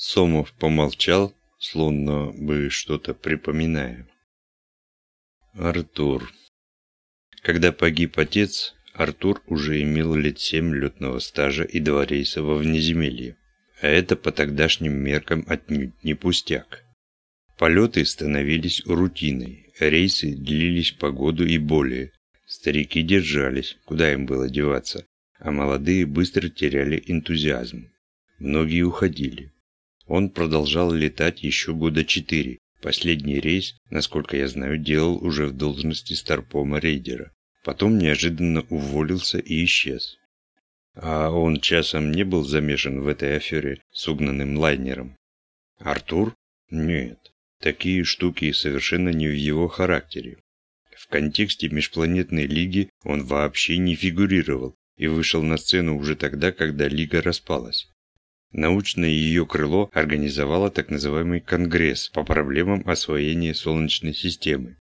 Сомов помолчал, словно бы что-то припоминая. Артур. Когда погиб отец, Артур уже имел лет семь летного стажа и два рейса во внеземелье. А это по тогдашним меркам отнюдь не пустяк. Полеты становились рутиной, рейсы длились по году и более. Старики держались, куда им было деваться, а молодые быстро теряли энтузиазм. Многие уходили. Он продолжал летать еще года четыре. Последний рейс, насколько я знаю, делал уже в должности старпома рейдера. Потом неожиданно уволился и исчез. А он часом не был замешан в этой афере с угнанным лайнером? Артур? Нет. Такие штуки совершенно не в его характере. В контексте межпланетной лиги он вообще не фигурировал и вышел на сцену уже тогда, когда лига распалась. Научное ее крыло организовало так называемый Конгресс по проблемам освоения Солнечной системы.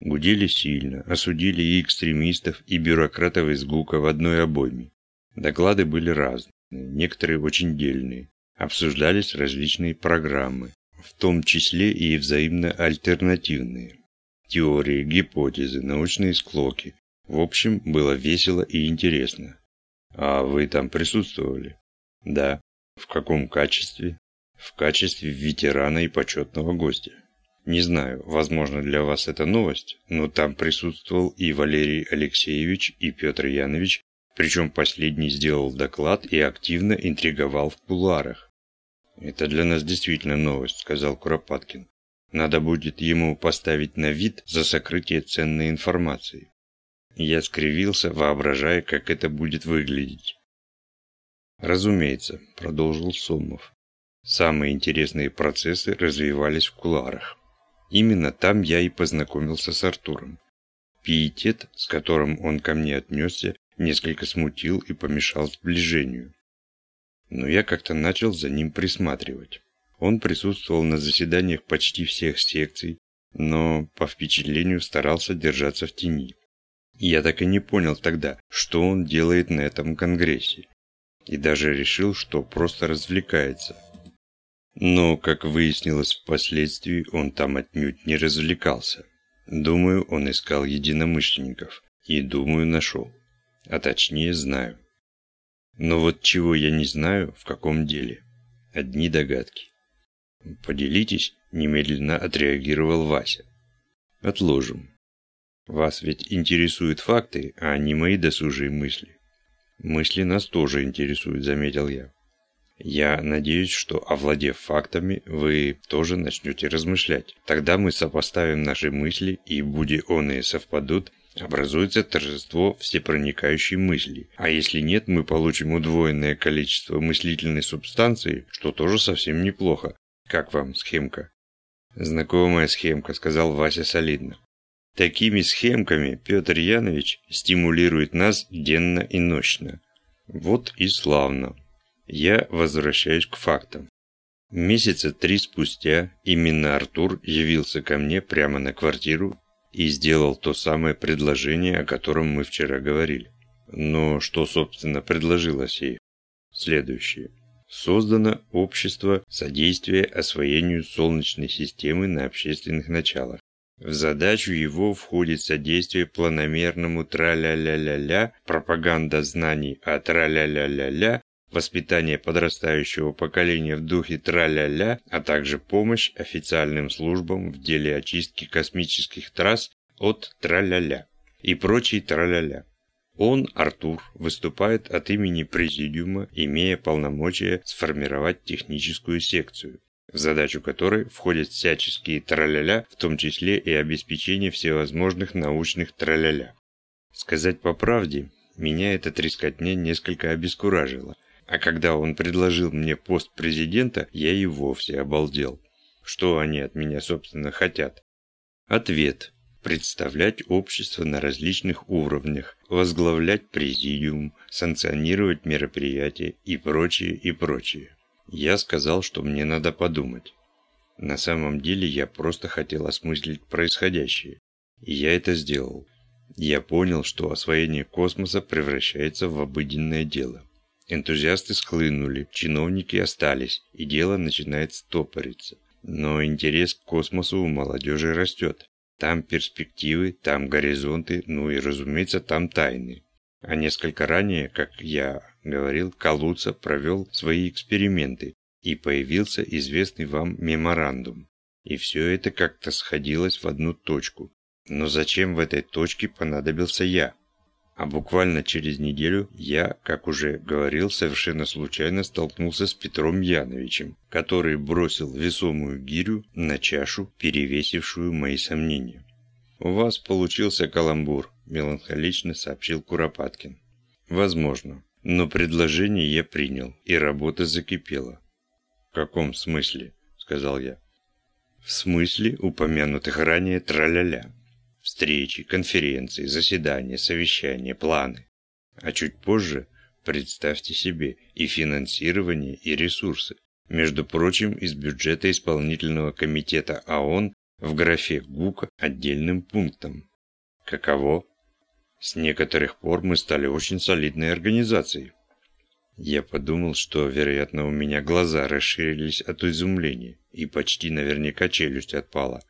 Гудели сильно, осудили и экстремистов, и бюрократов из ГУКа в одной обойме. Доклады были разные, некоторые очень дельные. Обсуждались различные программы в том числе и взаимно альтернативные. Теории, гипотезы, научные склоки. В общем, было весело и интересно. А вы там присутствовали? Да. В каком качестве? В качестве ветерана и почетного гостя. Не знаю, возможно для вас это новость, но там присутствовал и Валерий Алексеевич, и Петр Янович, причем последний сделал доклад и активно интриговал в кулуарах. «Это для нас действительно новость», – сказал Куропаткин. «Надо будет ему поставить на вид за сокрытие ценной информации». Я скривился, воображая, как это будет выглядеть. «Разумеется», – продолжил Сомов. «Самые интересные процессы развивались в куларах. Именно там я и познакомился с Артуром. Пиетет, с которым он ко мне отнесся, несколько смутил и помешал сближению но я как-то начал за ним присматривать. Он присутствовал на заседаниях почти всех секций, но по впечатлению старался держаться в тени. Я так и не понял тогда, что он делает на этом конгрессе. И даже решил, что просто развлекается. Но, как выяснилось впоследствии, он там отнюдь не развлекался. Думаю, он искал единомышленников. И, думаю, нашел. А точнее, знаю. Но вот чего я не знаю, в каком деле. Одни догадки. Поделитесь, немедленно отреагировал Вася. Отложим. Вас ведь интересуют факты, а не мои досужие мысли. Мысли нас тоже интересуют, заметил я. Я надеюсь, что, овладев фактами, вы тоже начнете размышлять. Тогда мы сопоставим наши мысли, и, будь оные совпадут, образуется торжество всепроникающей мысли. А если нет, мы получим удвоенное количество мыслительной субстанции, что тоже совсем неплохо. Как вам схемка? Знакомая схемка, сказал Вася солидно. Такими схемками Петр Янович стимулирует нас денно и ночно. Вот и славно. Я возвращаюсь к фактам. Месяца три спустя именно Артур явился ко мне прямо на квартиру и сделал то самое предложение, о котором мы вчера говорили. Но что, собственно, предложила сей? Следующее. Создано общество содействия освоению Солнечной системы на общественных началах. В задачу его входит содействие планомерному тра-ля-ля-ля-ля, пропаганда знаний о тра-ля-ля-ля-ля, воспитание подрастающего поколения в духе тра-ля-ля, а также помощь официальным службам в деле очистки космических трасс от тра-ля-ля и прочий тра-ля-ля. Он, Артур, выступает от имени Президиума, имея полномочия сформировать техническую секцию, в задачу которой входят всяческие траля-ля, в том числе и обеспечение всевозможных научных траля-ля. Сказать по правде, меня эта трескотня несколько обескуражила – а когда он предложил мне пост президента, я и вовсе обалдел. Что они от меня, собственно, хотят? Ответ. Представлять общество на различных уровнях, возглавлять президиум, санкционировать мероприятия и прочее, и прочее. Я сказал, что мне надо подумать. На самом деле я просто хотел осмыслить происходящее. И я это сделал. Я понял, что освоение космоса превращается в обыденное дело. Энтузиасты схлынули, чиновники остались, и дело начинает стопориться. Но интерес к космосу у молодежи растет. Там перспективы, там горизонты, ну и, разумеется, там тайны. А несколько ранее, как я говорил, Калуца провел свои эксперименты, и появился известный вам меморандум. И все это как-то сходилось в одну точку. Но зачем в этой точке понадобился я? А буквально через неделю я, как уже говорил, совершенно случайно столкнулся с Петром Яновичем, который бросил весомую гирю на чашу, перевесившую мои сомнения. «У вас получился каламбур», – меланхолично сообщил Куропаткин. «Возможно. Но предложение я принял, и работа закипела». «В каком смысле?» – сказал я. «В смысле упомянутых ранее траля-ля. Встречи, конференции, заседания, совещания, планы. А чуть позже, представьте себе, и финансирование, и ресурсы. Между прочим, из бюджета исполнительного комитета АОН в графе ГУК отдельным пунктом. Каково? С некоторых пор мы стали очень солидной организацией. Я подумал, что, вероятно, у меня глаза расширились от изумления, и почти наверняка челюсть отпала.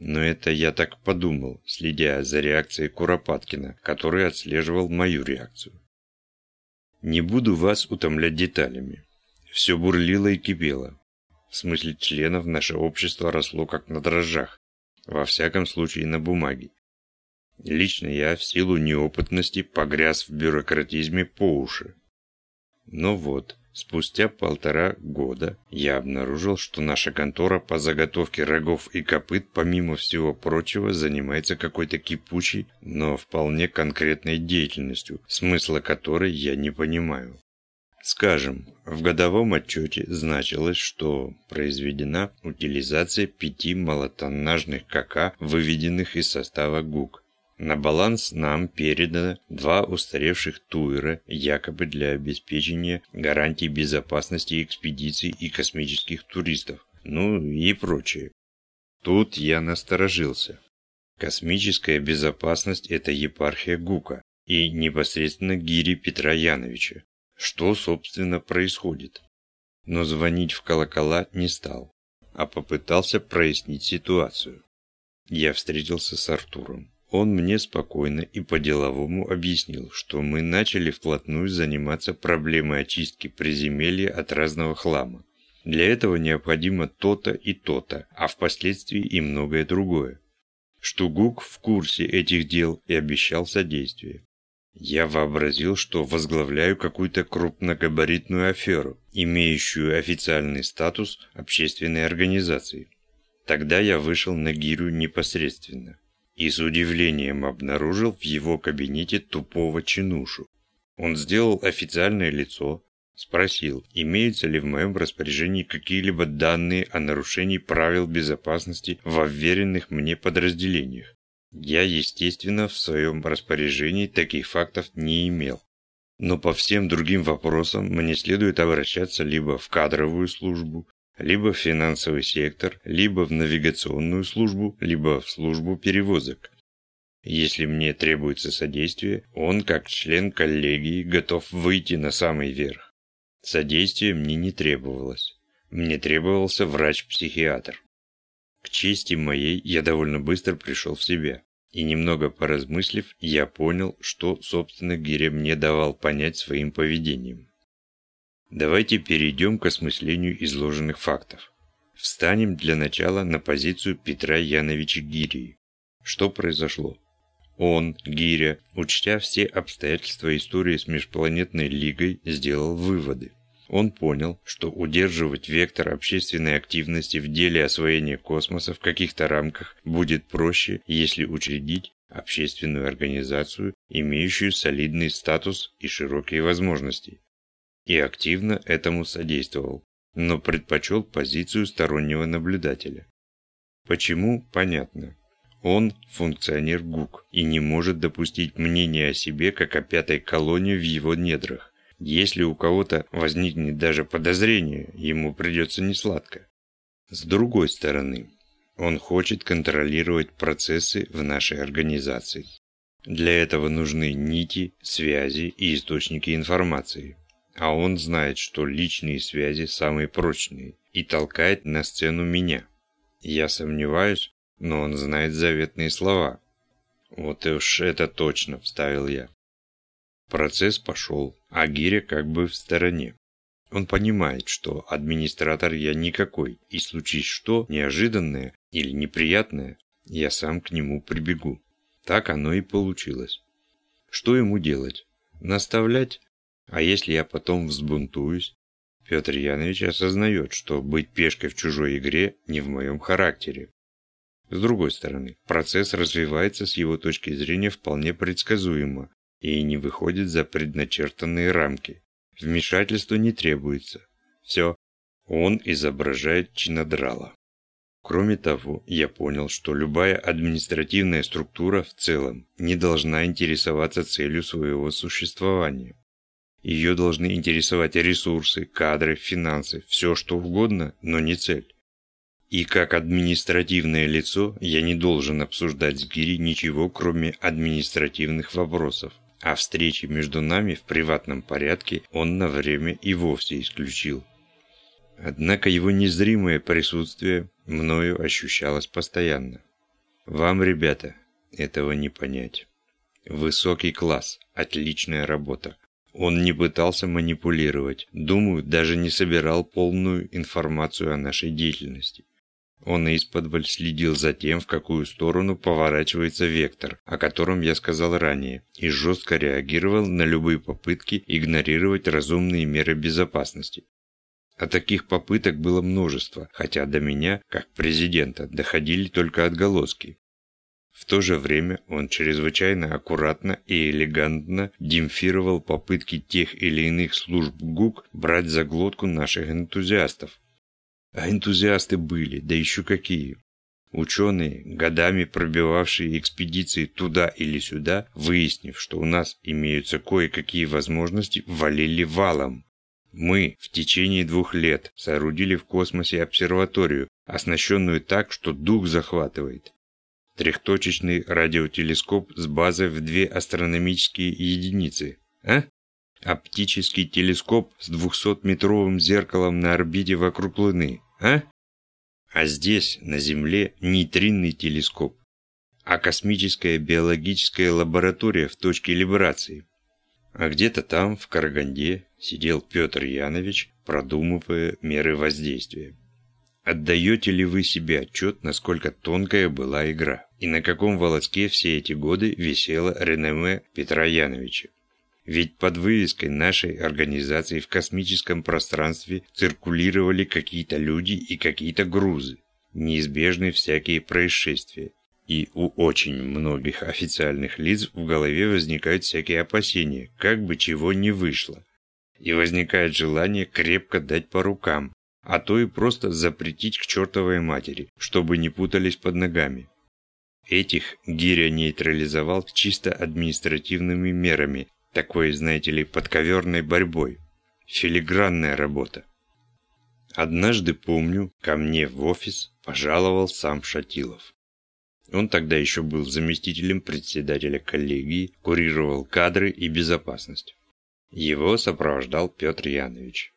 Но это я так подумал, следя за реакцией Куропаткина, который отслеживал мою реакцию. Не буду вас утомлять деталями. Все бурлило и кипело. В смысле членов наше общество росло как на дрожжах. Во всяком случае на бумаге. Лично я в силу неопытности погряз в бюрократизме по уши. Но вот, Спустя полтора года я обнаружил, что наша контора по заготовке рогов и копыт, помимо всего прочего, занимается какой-то кипучей, но вполне конкретной деятельностью, смысла которой я не понимаю. Скажем, в годовом отчете значилось, что произведена утилизация пяти малотоннажных КК, выведенных из состава ГУК. На баланс нам передано два устаревших туера, якобы для обеспечения гарантий безопасности экспедиций и космических туристов, ну и прочее. Тут я насторожился. Космическая безопасность – это епархия ГУКа и непосредственно гири Петра Яновича. Что, собственно, происходит? Но звонить в колокола не стал, а попытался прояснить ситуацию. Я встретился с Артуром. Он мне спокойно и по-деловому объяснил, что мы начали вплотную заниматься проблемой очистки приземелья от разного хлама. Для этого необходимо то-то и то-то, а впоследствии и многое другое. Штугук в курсе этих дел и обещал содействие. Я вообразил, что возглавляю какую-то крупногабаритную аферу, имеющую официальный статус общественной организации. Тогда я вышел на гирю непосредственно и с удивлением обнаружил в его кабинете тупого чинушу. Он сделал официальное лицо, спросил, имеются ли в моем распоряжении какие-либо данные о нарушении правил безопасности в вверенных мне подразделениях. Я, естественно, в своем распоряжении таких фактов не имел. Но по всем другим вопросам мне следует обращаться либо в кадровую службу, либо в финансовый сектор, либо в навигационную службу, либо в службу перевозок. Если мне требуется содействие, он, как член коллегии, готов выйти на самый верх. Содействия мне не требовалось. Мне требовался врач-психиатр. К чести моей, я довольно быстро пришел в себя. И немного поразмыслив, я понял, что, собственно, Гиря мне давал понять своим поведением. Давайте перейдем к осмыслению изложенных фактов. Встанем для начала на позицию Петра Яновича Гирии. Что произошло? Он, Гиря, учтя все обстоятельства истории с межпланетной лигой, сделал выводы. Он понял, что удерживать вектор общественной активности в деле освоения космоса в каких-то рамках будет проще, если учредить общественную организацию, имеющую солидный статус и широкие возможности и активно этому содействовал, но предпочел позицию стороннего наблюдателя. Почему? Понятно. Он функционер ГУК и не может допустить мнения о себе как о пятой колонии в его недрах. Если у кого-то возникнет даже подозрение, ему придется несладко. С другой стороны, он хочет контролировать процессы в нашей организации. Для этого нужны нити, связи и источники информации. А он знает, что личные связи самые прочные, и толкает на сцену меня. Я сомневаюсь, но он знает заветные слова. Вот и уж это точно, вставил я. Процесс пошел, а Гиря как бы в стороне. Он понимает, что администратор я никакой, и случись что, неожиданное или неприятное, я сам к нему прибегу. Так оно и получилось. Что ему делать? Наставлять? А если я потом взбунтуюсь? Петр Янович осознает, что быть пешкой в чужой игре не в моем характере. С другой стороны, процесс развивается с его точки зрения вполне предсказуемо и не выходит за предначертанные рамки. Вмешательство не требуется. Все, он изображает чинодрала. Кроме того, я понял, что любая административная структура в целом не должна интересоваться целью своего существования. Ее должны интересовать ресурсы, кадры, финансы, все что угодно, но не цель. И как административное лицо я не должен обсуждать с Гири ничего, кроме административных вопросов. А встречи между нами в приватном порядке он на время и вовсе исключил. Однако его незримое присутствие мною ощущалось постоянно. Вам, ребята, этого не понять. Высокий класс, отличная работа. Он не пытался манипулировать, думаю, даже не собирал полную информацию о нашей деятельности. Он исподволь следил за тем, в какую сторону поворачивается вектор, о котором я сказал ранее, и жестко реагировал на любые попытки игнорировать разумные меры безопасности. А таких попыток было множество, хотя до меня, как президента, доходили только отголоски. В то же время он чрезвычайно аккуратно и элегантно демпфировал попытки тех или иных служб ГУК брать за глотку наших энтузиастов. А энтузиасты были, да еще какие. Ученые, годами пробивавшие экспедиции туда или сюда, выяснив, что у нас имеются кое-какие возможности, валили валом. Мы в течение двух лет соорудили в космосе обсерваторию, оснащенную так, что дух захватывает. Трехточечный радиотелескоп с базой в две астрономические единицы. А? Оптический телескоп с 200-метровым зеркалом на орбите вокруг Луны. А? А здесь, на Земле, нейтринный телескоп. А космическая биологическая лаборатория в точке либрации. А где-то там, в Караганде, сидел Петр Янович, продумывая меры воздействия. Отдаете ли вы себе отчет, насколько тонкая была игра, и на каком волоске все эти годы висело реноме Петра Яновича? Ведь под вывеской нашей организации в космическом пространстве циркулировали какие-то люди и какие-то грузы. Неизбежны всякие происшествия. И у очень многих официальных лиц в голове возникают всякие опасения, как бы чего не вышло. И возникает желание крепко дать по рукам, а то и просто запретить к чертовой матери, чтобы не путались под ногами. Этих Гиря нейтрализовал чисто административными мерами, такой, знаете ли, подковерной борьбой. Филигранная работа. Однажды, помню, ко мне в офис пожаловал сам Шатилов. Он тогда еще был заместителем председателя коллегии, курировал кадры и безопасность. Его сопровождал Петр Янович.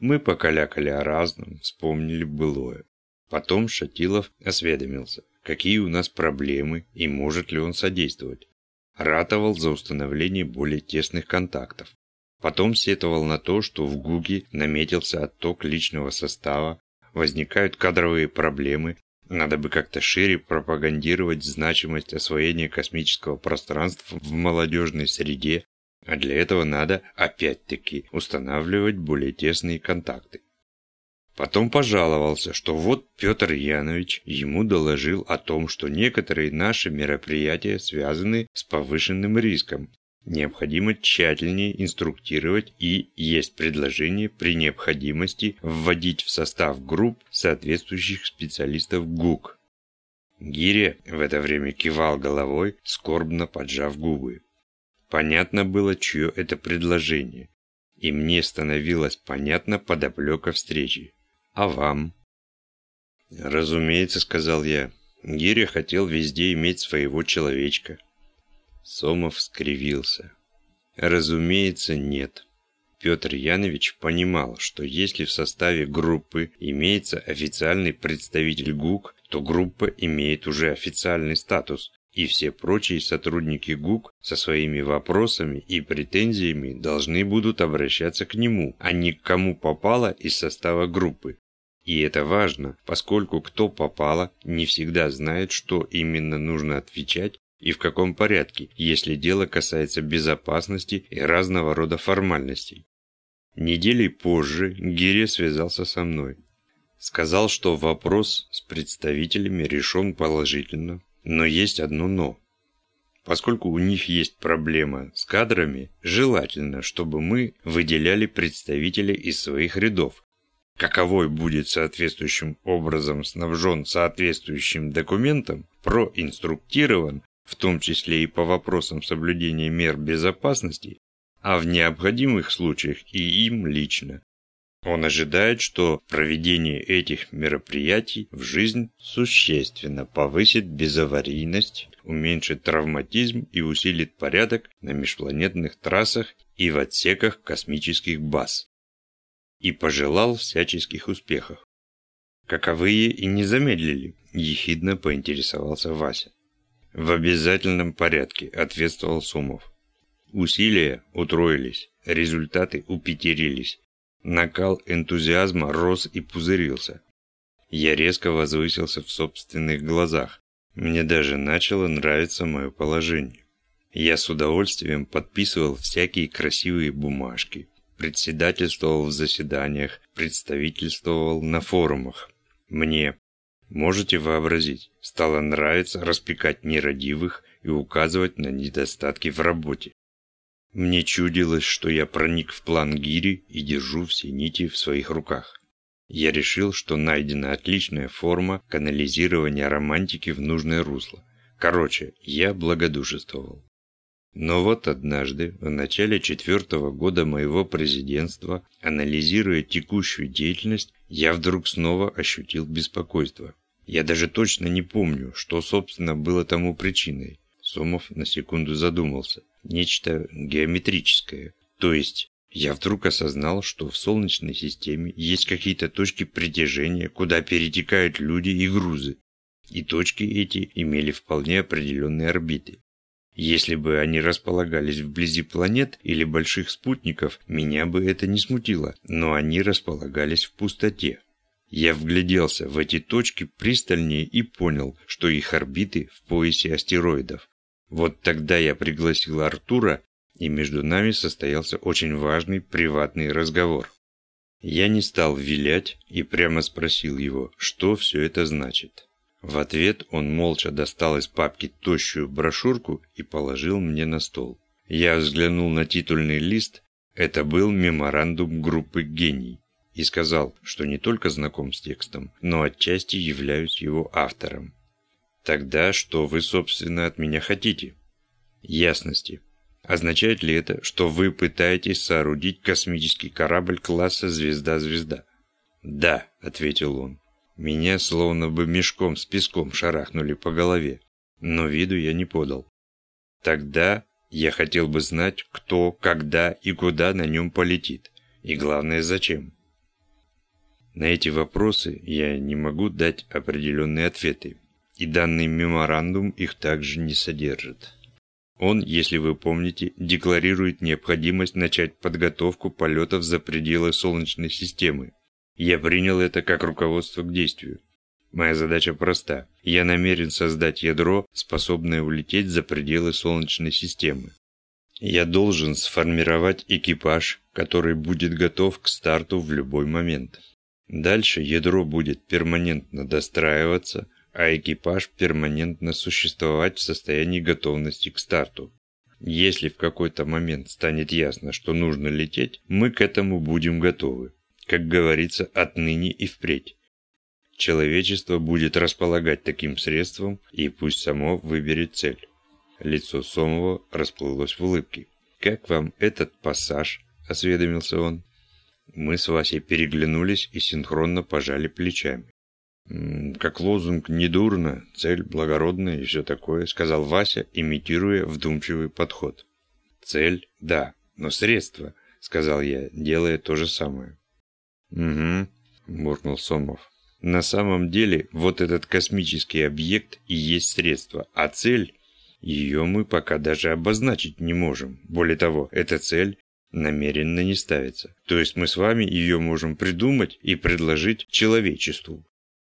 Мы покалякали о разном, вспомнили былое. Потом Шатилов осведомился, какие у нас проблемы и может ли он содействовать. Ратовал за установление более тесных контактов. Потом сетовал на то, что в ГУГе наметился отток личного состава, возникают кадровые проблемы, надо бы как-то шире пропагандировать значимость освоения космического пространства в молодежной среде, а для этого надо, опять-таки, устанавливать более тесные контакты. Потом пожаловался, что вот Петр Янович ему доложил о том, что некоторые наши мероприятия связаны с повышенным риском, Необходимо тщательнее инструктировать и есть предложение при необходимости вводить в состав групп соответствующих специалистов ГУК. Гиря в это время кивал головой, скорбно поджав губы. Понятно было, чье это предложение, и мне становилось понятно подоплека встречи. А вам? Разумеется, сказал я, Гиря хотел везде иметь своего человечка. Сомов скривился. Разумеется, нет. Петр Янович понимал, что если в составе группы имеется официальный представитель ГУК, то группа имеет уже официальный статус, и все прочие сотрудники ГУК со своими вопросами и претензиями должны будут обращаться к нему, а не к кому попало из состава группы. И это важно, поскольку кто попало, не всегда знает, что именно нужно отвечать и в каком порядке, если дело касается безопасности и разного рода формальностей. Недели позже Гиря связался со мной. Сказал, что вопрос с представителями решен положительно, но есть одно «но». Поскольку у них есть проблема с кадрами, желательно, чтобы мы выделяли представителей из своих рядов. Каковой будет соответствующим образом снабжен соответствующим документом, проинструктирован, в том числе и по вопросам соблюдения мер безопасности, а в необходимых случаях и им лично. Он ожидает, что проведение этих мероприятий в жизнь существенно повысит безаварийность, уменьшит травматизм и усилит порядок на межпланетных трассах и в отсеках космических баз. И пожелал всяческих успехов. Каковые и не замедлили, ехидно поинтересовался Вася. В обязательном порядке, ответствовал Сумов. Усилия утроились, результаты упетерились. Накал энтузиазма рос и пузырился. Я резко возвысился в собственных глазах. Мне даже начало нравиться мое положение. Я с удовольствием подписывал всякие красивые бумажки, председательствовал в заседаниях, представительствовал на форумах. Мне, можете вообразить, стало нравиться распекать нерадивых и указывать на недостатки в работе. Мне чудилось, что я проник в план гири и держу все нити в своих руках. Я решил, что найдена отличная форма канализирования романтики в нужное русло. Короче, я благодушествовал. Но вот однажды, в начале четвертого года моего президентства, анализируя текущую деятельность, я вдруг снова ощутил беспокойство. Я даже точно не помню, что, собственно, было тому причиной. Сомов на секунду задумался нечто геометрическое. То есть я вдруг осознал, что в Солнечной системе есть какие-то точки притяжения, куда перетекают люди и грузы. И точки эти имели вполне определенные орбиты. Если бы они располагались вблизи планет или больших спутников, меня бы это не смутило, но они располагались в пустоте. Я вгляделся в эти точки пристальнее и понял, что их орбиты в поясе астероидов. Вот тогда я пригласил Артура, и между нами состоялся очень важный приватный разговор. Я не стал вилять и прямо спросил его, что все это значит. В ответ он молча достал из папки тощую брошюрку и положил мне на стол. Я взглянул на титульный лист, это был меморандум группы «Гений», и сказал, что не только знаком с текстом, но отчасти являюсь его автором. Тогда что вы, собственно, от меня хотите? Ясности. Означает ли это, что вы пытаетесь соорудить космический корабль класса «Звезда-звезда»? Да, ответил он. Меня словно бы мешком с песком шарахнули по голове, но виду я не подал. Тогда я хотел бы знать, кто, когда и куда на нем полетит. И главное, зачем. На эти вопросы я не могу дать определенные ответы, и данный меморандум их также не содержит. Он, если вы помните, декларирует необходимость начать подготовку полетов за пределы Солнечной системы. Я принял это как руководство к действию. Моя задача проста. Я намерен создать ядро, способное улететь за пределы Солнечной системы. Я должен сформировать экипаж, который будет готов к старту в любой момент. Дальше ядро будет перманентно достраиваться, а экипаж перманентно существовать в состоянии готовности к старту. Если в какой-то момент станет ясно, что нужно лететь, мы к этому будем готовы. Как говорится, отныне и впредь. Человечество будет располагать таким средством и пусть само выберет цель. Лицо Сомова расплылось в улыбке. «Как вам этот пассаж?» – осведомился он. Мы с Васей переглянулись и синхронно пожали плечами. «Как лозунг недурно, цель благородная и все такое», сказал Вася, имитируя вдумчивый подход. «Цель – да, но средства. – сказал я, делая то же самое. «Угу», – буркнул Сомов. «На самом деле, вот этот космический объект и есть средство, а цель, ее мы пока даже обозначить не можем. Более того, эта цель намеренно не ставится. То есть мы с вами ее можем придумать и предложить человечеству.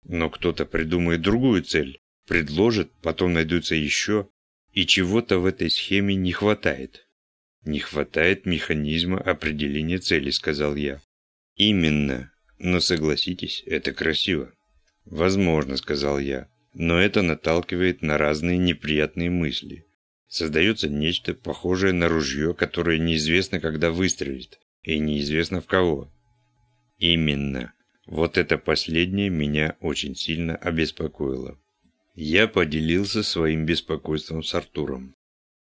Но кто-то придумает другую цель, предложит, потом найдутся еще, и чего-то в этой схеме не хватает. Не хватает механизма определения цели, сказал я. Именно. Но согласитесь, это красиво. Возможно, сказал я. Но это наталкивает на разные неприятные мысли. Создается нечто похожее на ружье, которое неизвестно, когда выстрелит, и неизвестно в кого. Именно. Вот это последнее меня очень сильно обеспокоило. Я поделился своим беспокойством с Артуром.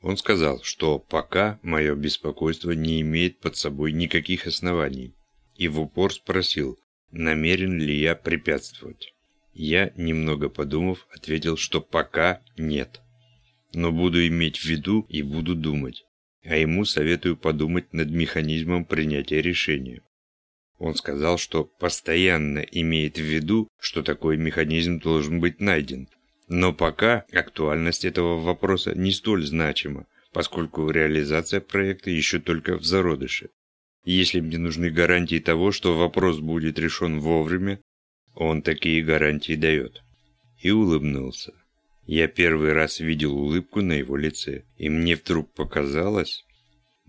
Он сказал, что пока мое беспокойство не имеет под собой никаких оснований, и в упор спросил, намерен ли я препятствовать. Я, немного подумав, ответил, что пока нет. Но буду иметь в виду и буду думать. А ему советую подумать над механизмом принятия решения. Он сказал, что постоянно имеет в виду, что такой механизм должен быть найден, но пока актуальность этого вопроса не столь значима, поскольку реализация проекта еще только в зародыше. Если мне нужны гарантии того, что вопрос будет решен вовремя, он такие гарантии дает. И улыбнулся. Я первый раз видел улыбку на его лице, и мне вдруг показалось...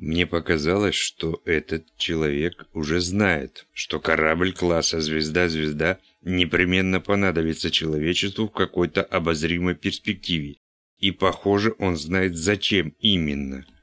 Мне показалось, что этот человек уже знает, что корабль класса «Звезда-звезда» непременно понадобится человечеству в какой-то обозримой перспективе. И, похоже, он знает, зачем именно –